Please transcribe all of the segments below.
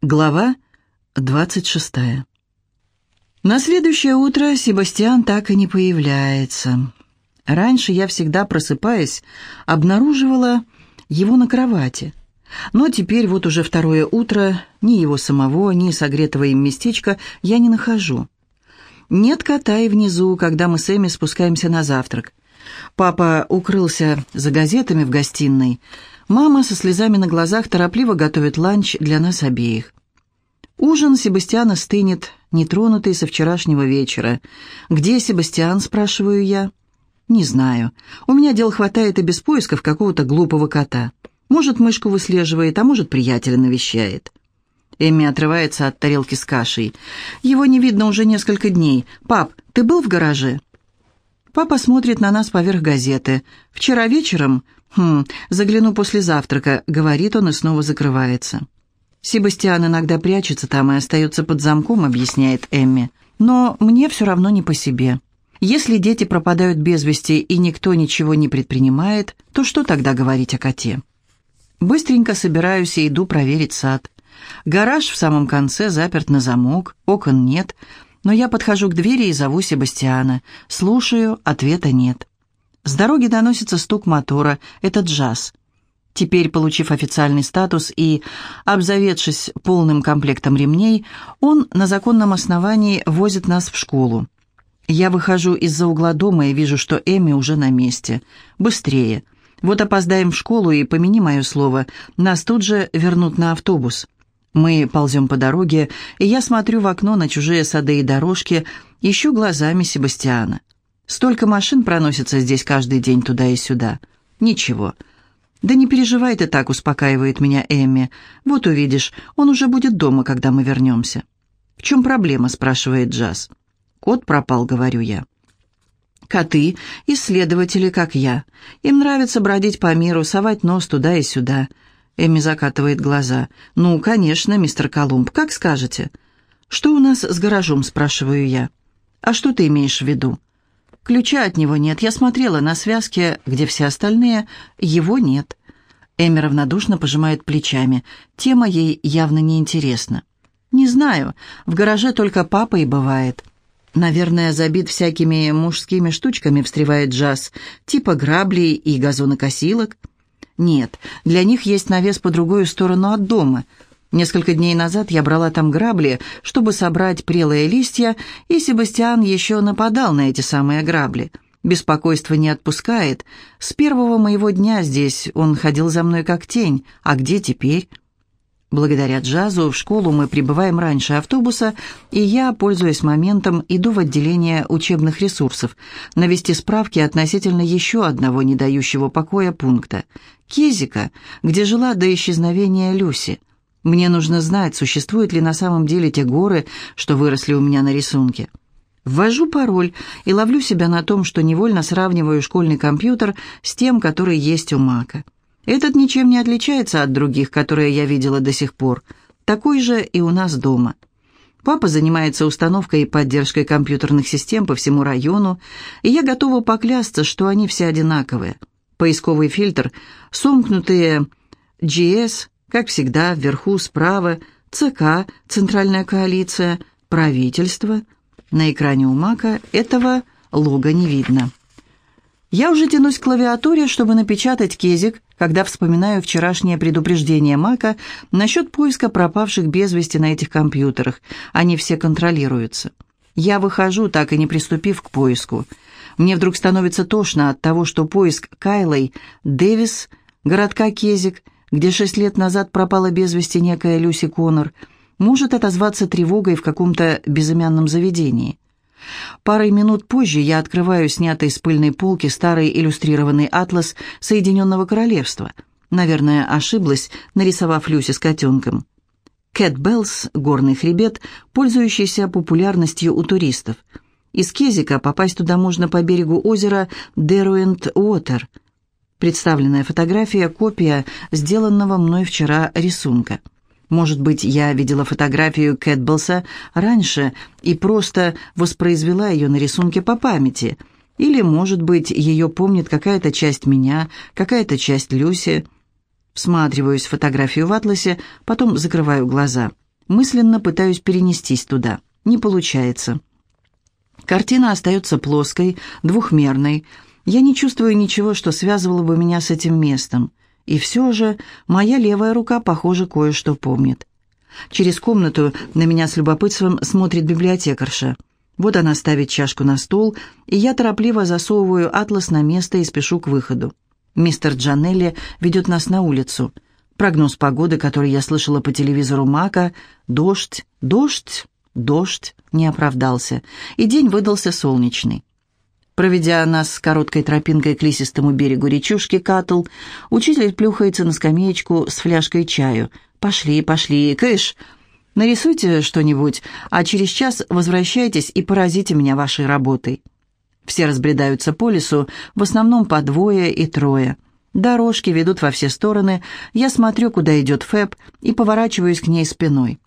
Глава 26. На следующее утро Себастьян так и не появляется. Раньше я всегда, просыпаясь, обнаруживала его на кровати. Но теперь вот уже второе утро, ни его самого, ни согретого им местечка я не нахожу. Нет кота и внизу, когда мы с Эми спускаемся на завтрак. Папа укрылся за газетами в гостиной, Мама со слезами на глазах торопливо готовит ланч для нас обеих. Ужин Себастьяна стынет, нетронутый со вчерашнего вечера. «Где Себастьян?» – спрашиваю я. «Не знаю. У меня дел хватает и без поисков какого-то глупого кота. Может, мышку выслеживает, а может, приятеля навещает». Эмми отрывается от тарелки с кашей. «Его не видно уже несколько дней. Пап, ты был в гараже?» Папа смотрит на нас поверх газеты. «Вчера вечером «Хм, загляну после завтрака», — говорит он и снова закрывается. «Себастьян иногда прячется там и остается под замком», — объясняет Эмми. «Но мне все равно не по себе. Если дети пропадают без вести и никто ничего не предпринимает, то что тогда говорить о коте?» Быстренько собираюсь и иду проверить сад. Гараж в самом конце заперт на замок, окон нет, но я подхожу к двери и зову Себастьяна. Слушаю, ответа нет. С дороги доносится стук мотора. Это джаз. Теперь, получив официальный статус и обзаведшись полным комплектом ремней, он на законном основании возит нас в школу. Я выхожу из-за угла дома и вижу, что Эми уже на месте. Быстрее. Вот опоздаем в школу, и, помяни мое слово, нас тут же вернут на автобус. Мы ползем по дороге, и я смотрю в окно на чужие сады и дорожки, ищу глазами Себастьяна. Столько машин проносится здесь каждый день туда и сюда. Ничего. Да не переживай ты так, успокаивает меня Эмми. Вот увидишь, он уже будет дома, когда мы вернемся. В чем проблема, спрашивает Джаз. Кот пропал, говорю я. Коты — исследователи, как я. Им нравится бродить по миру, совать нос туда и сюда. Эми закатывает глаза. «Ну, конечно, мистер Колумб, как скажете». «Что у нас с гаражом?» — спрашиваю я. «А что ты имеешь в виду?» Ключа от него нет. Я смотрела на связке, где все остальные. Его нет. Эми равнодушно пожимает плечами. Тема ей явно не интересна. «Не знаю. В гараже только папа и бывает». «Наверное, забит всякими мужскими штучками», — встревает Джаз, «типа граблей и газонокосилок». «Нет, для них есть навес по другую сторону от дома. Несколько дней назад я брала там грабли, чтобы собрать прелые листья, и Себастьян еще нападал на эти самые грабли. Беспокойство не отпускает. С первого моего дня здесь он ходил за мной как тень. А где теперь? Благодаря джазу в школу мы прибываем раньше автобуса, и я, пользуясь моментом, иду в отделение учебных ресурсов, навести справки относительно еще одного не дающего покоя пункта – Кезика, где жила до исчезновения Люси – мне нужно знать, существуют ли на самом деле те горы, что выросли у меня на рисунке. Ввожу пароль и ловлю себя на том, что невольно сравниваю школьный компьютер с тем, который есть у Мака. Этот ничем не отличается от других, которые я видела до сих пор. Такой же и у нас дома. Папа занимается установкой и поддержкой компьютерных систем по всему району, и я готова поклясться, что они все одинаковые. Поисковый фильтр, сомкнутые GS, как всегда, вверху справа ЦК, Центральная коалиция, правительство. На экране у Мака этого лога не видно. Я уже тянусь к клавиатуре, чтобы напечатать кезик, когда вспоминаю вчерашнее предупреждение Мака насчет поиска пропавших без вести на этих компьютерах. Они все контролируются. Я выхожу, так и не приступив к поиску. Мне вдруг становится тошно от того, что поиск Кайлой, Дэвис, городка Кезик – где шесть лет назад пропала без вести некая Люси Коннор, может отозваться тревогой в каком-то безымянном заведении. Парой минут позже я открываю снятый с пыльной полки старый иллюстрированный атлас Соединенного Королевства. Наверное, ошиблась, нарисовав Люси с котенком. Кэтбелс, горный хребет, пользующийся популярностью у туристов. Из Кезика попасть туда можно по берегу озера Деруэнд Уотер – Представленная фотография – копия сделанного мной вчера рисунка. Может быть, я видела фотографию Кэтбелса раньше и просто воспроизвела ее на рисунке по памяти. Или, может быть, ее помнит какая-то часть меня, какая-то часть Люси. Всматриваюсь в фотографию в атласе, потом закрываю глаза. Мысленно пытаюсь перенестись туда. Не получается. Картина остается плоской, двухмерной. Я не чувствую ничего, что связывало бы меня с этим местом. И все же моя левая рука, похоже, кое-что помнит. Через комнату на меня с любопытством смотрит библиотекарша. Вот она ставит чашку на стол, и я торопливо засовываю атлас на место и спешу к выходу. Мистер Джанелли ведет нас на улицу. Прогноз погоды, который я слышала по телевизору Мака, дождь, дождь, дождь, не оправдался, и день выдался солнечный. Проведя нас короткой тропинкой к лесистому берегу речушки Катл, учитель плюхается на скамеечку с фляжкой чаю. «Пошли, пошли, кыш!» Нарисуйте что-нибудь, а через час возвращайтесь и поразите меня вашей работой». Все разбредаются по лесу, в основном по двое и трое. Дорожки ведут во все стороны, я смотрю, куда идет Фэб, и поворачиваюсь к ней спиной.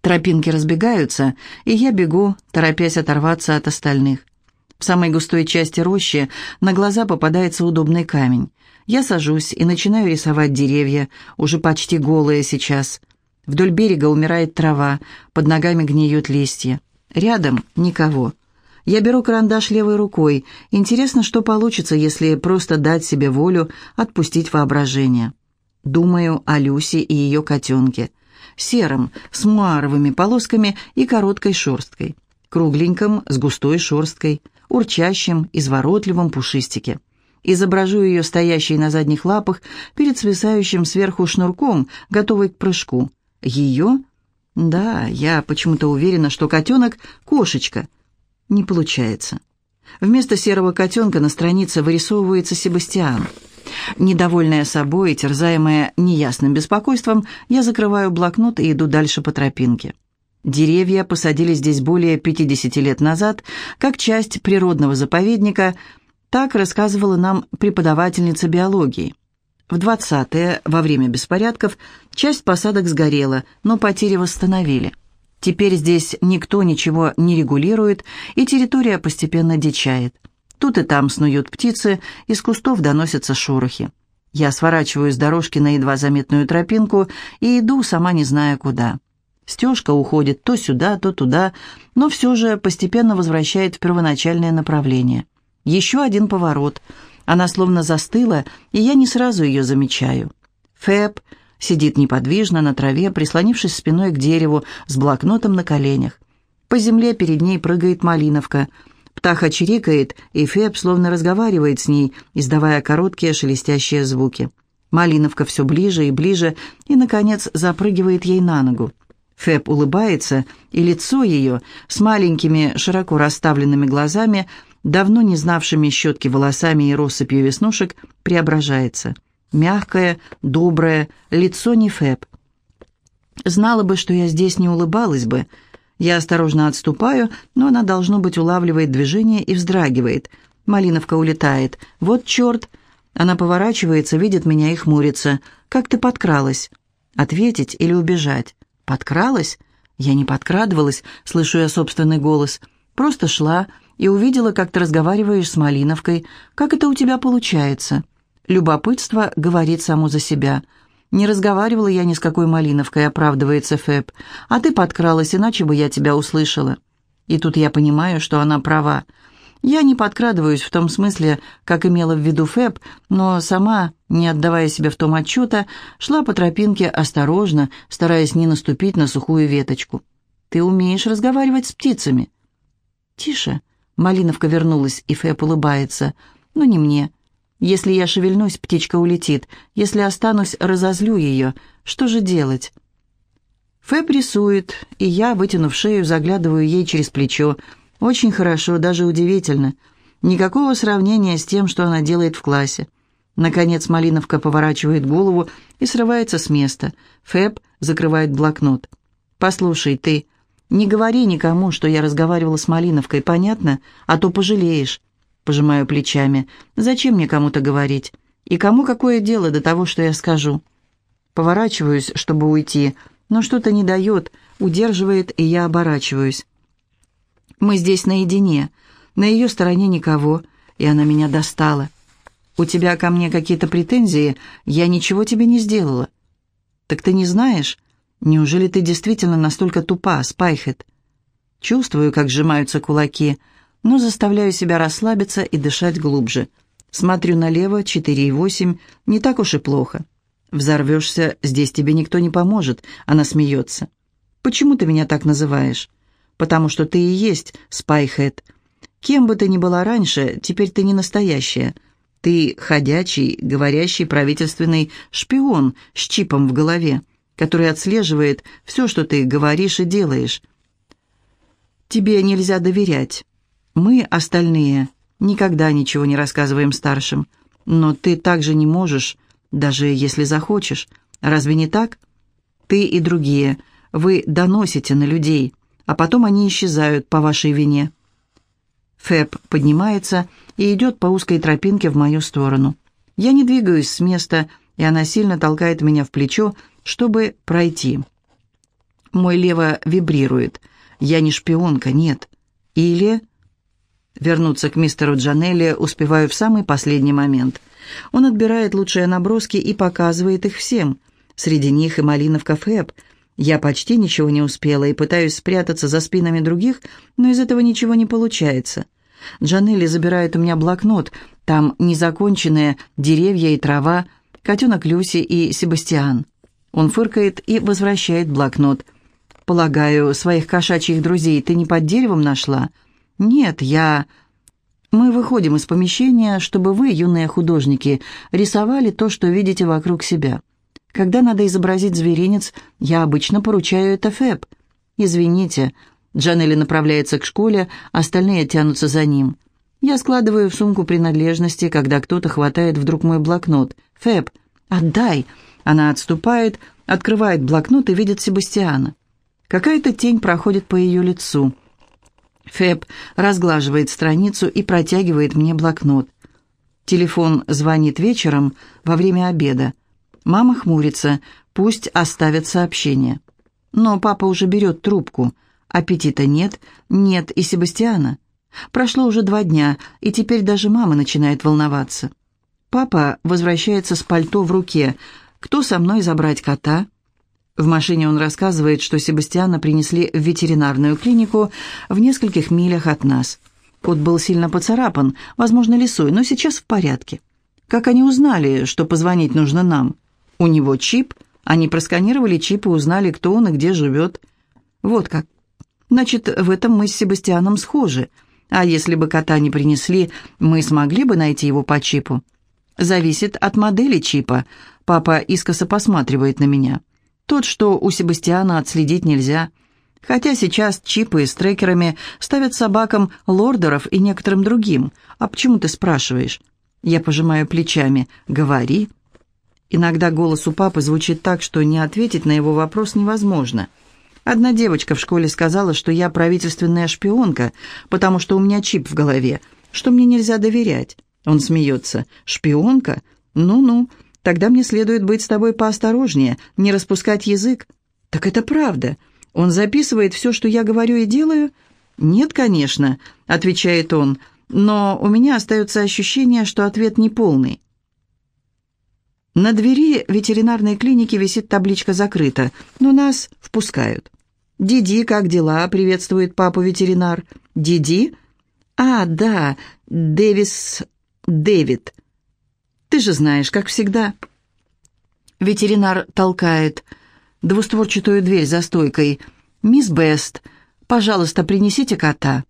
Тропинки разбегаются, и я бегу, торопясь оторваться от остальных. В самой густой части рощи на глаза попадается удобный камень. Я сажусь и начинаю рисовать деревья, уже почти голые сейчас. Вдоль берега умирает трава, под ногами гниют листья. Рядом никого. Я беру карандаш левой рукой. Интересно, что получится, если просто дать себе волю, отпустить воображение. Думаю о Люсе и ее котенке. Сером, с муаровыми полосками и короткой шерсткой. Кругленьком, с густой шерсткой. Урчащим, изворотливом пушистике. Изображу ее стоящей на задних лапах перед свисающим сверху шнурком, готовой к прыжку. Ее? Да, я почему-то уверена, что котенок — кошечка. Не получается. Вместо серого котенка на странице вырисовывается Себастьян. Недовольная собой, терзаемая неясным беспокойством, я закрываю блокнот и иду дальше по тропинке. Деревья посадили здесь более 50 лет назад, как часть природного заповедника, так рассказывала нам преподавательница биологии. В 20-е, во время беспорядков, часть посадок сгорела, но потери восстановили. Теперь здесь никто ничего не регулирует, и территория постепенно дичает. Тут и там снуют птицы, из кустов доносятся шорохи. Я сворачиваю с дорожки на едва заметную тропинку и иду, сама не зная куда. Стежка уходит то сюда, то туда, но все же постепенно возвращает в первоначальное направление. Еще один поворот — она словно застыла, и я не сразу ее замечаю. Фэб сидит неподвижно на траве, прислонившись спиной к дереву с блокнотом на коленях. По земле перед ней прыгает малиновка. Птаха чирикает, и Фэб словно разговаривает с ней, издавая короткие шелестящие звуки. Малиновка все ближе и ближе, и, наконец, запрыгивает ей на ногу. Фэб улыбается, и лицо ее с маленькими, широко расставленными глазами – давно не знавшими щетки волосами и россыпью веснушек, преображается. Мягкое, доброе, лицо не Фэб. Знала бы, что я здесь не улыбалась бы. Я осторожно отступаю, но она, должно быть, улавливает движение и вздрагивает. Малиновка улетает. «Вот черт!» Она поворачивается, видит меня и хмурится. «Как ты подкралась?» «Ответить или убежать?» «Подкралась?» Я не подкрадывалась, слышу я собственный голос. Просто шла, и увидела, как ты разговариваешь с Малиновкой. Как это у тебя получается?» Любопытство говорит само за себя. «Не разговаривала я ни с какой Малиновкой», — оправдывается Фэб. «А ты подкралась, иначе бы я тебя услышала». И тут я понимаю, что она права. Я не подкрадываюсь в том смысле, как имела в виду Фэб, но сама, не отдавая себе в том отчета, шла по тропинке осторожно, стараясь не наступить на сухую веточку. «Ты умеешь разговаривать с птицами?» «Тише», Малиновка вернулась, и Фэп улыбается. «Ну, не мне. Если я шевельнусь, птичка улетит. Если останусь, разозлю ее. Что же делать?» Фэб рисует, и я, вытянув шею, заглядываю ей через плечо. Очень хорошо, даже удивительно. Никакого сравнения с тем, что она делает в классе. Наконец Малиновка поворачивает голову и срывается с места. Фэб закрывает блокнот. «Послушай, ты...» Не говори никому, что я разговаривала с Малиновкой, понятно? А то пожалеешь. Пожимаю плечами. Зачем мне кому-то говорить? И кому какое дело до того, что я скажу? Поворачиваюсь, чтобы уйти, но что-то не дает, удерживает, и я оборачиваюсь. Мы здесь наедине. На ее стороне никого, и она меня достала. У тебя ко мне какие-то претензии? Я ничего тебе не сделала. Так ты не знаешь? Неужели ты действительно настолько тупа, Спайхет? Чувствую, как сжимаются кулаки, но заставляю себя расслабиться и дышать глубже. Смотрю налево, 4,8, не так уж и плохо. Взорвешься, здесь тебе никто не поможет, она смеется. Почему ты меня так называешь? Потому что ты и есть Спайхет. Кем бы ты ни была раньше, теперь ты не настоящая. Ты ходячий, говорящий правительственный шпион с чипом в голове, который отслеживает все, что ты говоришь и делаешь. Тебе нельзя доверять. Мы, остальные, никогда ничего не рассказываем старшим. Но ты также не можешь, даже если захочешь. Разве не так? Ты и другие, вы доносите на людей, а потом они исчезают по вашей вине. Фэб поднимается и идет по узкой тропинке в мою сторону. Я не двигаюсь с места, и она сильно толкает меня в плечо, чтобы пройти. Мой лево вибрирует. Я не шпионка, нет. Или... Вернуться к мистеру Джанелли успеваю в самый последний момент. Он отбирает лучшие наброски и показывает их всем. Среди них и Малиновка Фэб. Я почти ничего не успела и пытаюсь спрятаться за спинами других, но из этого ничего не получается. Джанелли забирает у меня блокнот. Там незаконченные деревья и трава, котенок Люси и Себастьян. Он фыркает и возвращает блокнот. «Полагаю, своих кошачьих друзей ты не под деревом нашла?» «Нет, я...» «Мы выходим из помещения, чтобы вы, юные художники, рисовали то, что видите вокруг себя. Когда надо изобразить зверинец, я обычно поручаю это Фэб. Извините, Джанелли направляется к школе, остальные тянутся за ним. Я складываю в сумку принадлежности, когда кто-то хватает вдруг мой блокнот. «Фэб, отдай!» Она отступает, открывает блокнот и видит Себастьяна. Какая-то тень проходит по ее лицу. Фэб разглаживает страницу и протягивает мне блокнот. Телефон звонит вечером во время обеда. Мама хмурится, пусть оставят сообщение. Но папа уже берет трубку – Аппетита нет, нет и Себастьяна. Прошло уже два дня, и теперь даже мама начинает волноваться. Папа возвращается с пальто в руке. «Кто со мной забрать кота?» В машине он рассказывает, что Себастьяна принесли в ветеринарную клинику в нескольких милях от нас. Кот был сильно поцарапан, возможно, лисой, но сейчас в порядке. Как они узнали, что позвонить нужно нам? У него чип. Они просканировали чип и узнали, кто он и где живет. Вот как. Значит, в этом мы с Себастьяном схожи. А если бы кота не принесли, мы смогли бы найти его по чипу? Зависит от модели чипа. Папа искоса посматривает на меня. Тот, что у Себастьяна отследить нельзя. Хотя сейчас чипы с трекерами ставят собакам лордеров и некоторым другим. А почему ты спрашиваешь? Я пожимаю плечами. Говори. Иногда голос у папы звучит так, что не ответить на его вопрос невозможно. Одна девочка в школе сказала, что я правительственная шпионка, потому что у меня чип в голове, что мне нельзя доверять. Он смеется. «Шпионка? Ну-ну, тогда мне следует быть с тобой поосторожнее, не распускать язык». «Так это правда. Он записывает все, что я говорю и делаю?» «Нет, конечно», — отвечает он, «но у меня остается ощущение, что ответ неполный». На двери ветеринарной клиники висит табличка «Закрыто», но нас впускают. «Диди, как дела?» — приветствует папу ветеринар. «Диди?» «А, да, Дэвис... Дэвид. Ты же знаешь, как всегда». Ветеринар толкает двустворчатую дверь за стойкой. «Мисс Бест, пожалуйста, принесите кота».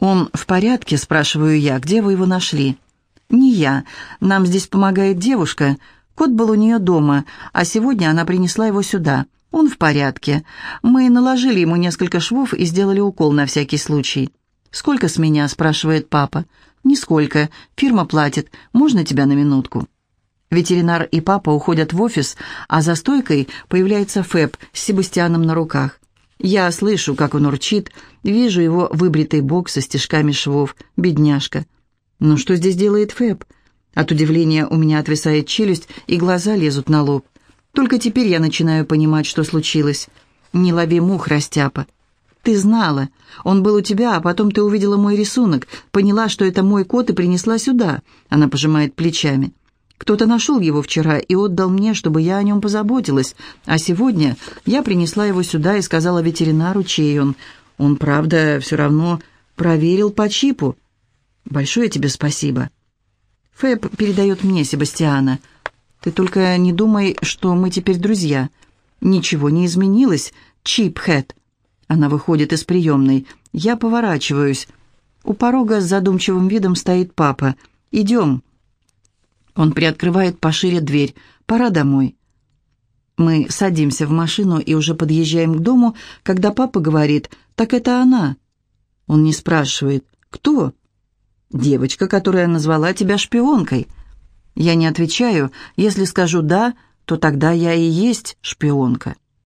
«Он в порядке?» — спрашиваю я. «Где вы его нашли?» «Не я. Нам здесь помогает девушка. Кот был у нее дома, а сегодня она принесла его сюда. Он в порядке. Мы наложили ему несколько швов и сделали укол на всякий случай. «Сколько с меня?» – спрашивает папа. «Нисколько. Фирма платит. Можно тебя на минутку?» Ветеринар и папа уходят в офис, а за стойкой появляется Фэб с Себастьяном на руках. Я слышу, как он урчит, вижу его выбритый бок со стежками швов. Бедняжка. «Ну что здесь делает Фэб?» От удивления у меня отвисает челюсть, и глаза лезут на лоб. Только теперь я начинаю понимать, что случилось. Не лови мух, растяпа. Ты знала. Он был у тебя, а потом ты увидела мой рисунок, поняла, что это мой кот и принесла сюда. Она пожимает плечами. Кто-то нашел его вчера и отдал мне, чтобы я о нем позаботилась, а сегодня я принесла его сюда и сказала ветеринару, чей он. Он, правда, все равно проверил по чипу. Большое тебе спасибо. Фэб передает мне Себастьяна. Ты только не думай, что мы теперь друзья. Ничего не изменилось, Чип Хэт. Она выходит из приемной. Я поворачиваюсь. У порога с задумчивым видом стоит папа. «Идем». Он приоткрывает пошире дверь. «Пора домой». Мы садимся в машину и уже подъезжаем к дому, когда папа говорит «Так это она». Он не спрашивает «Кто?» «Девочка, которая назвала тебя шпионкой». Я не отвечаю. Если скажу «да», то тогда я и есть шпионка.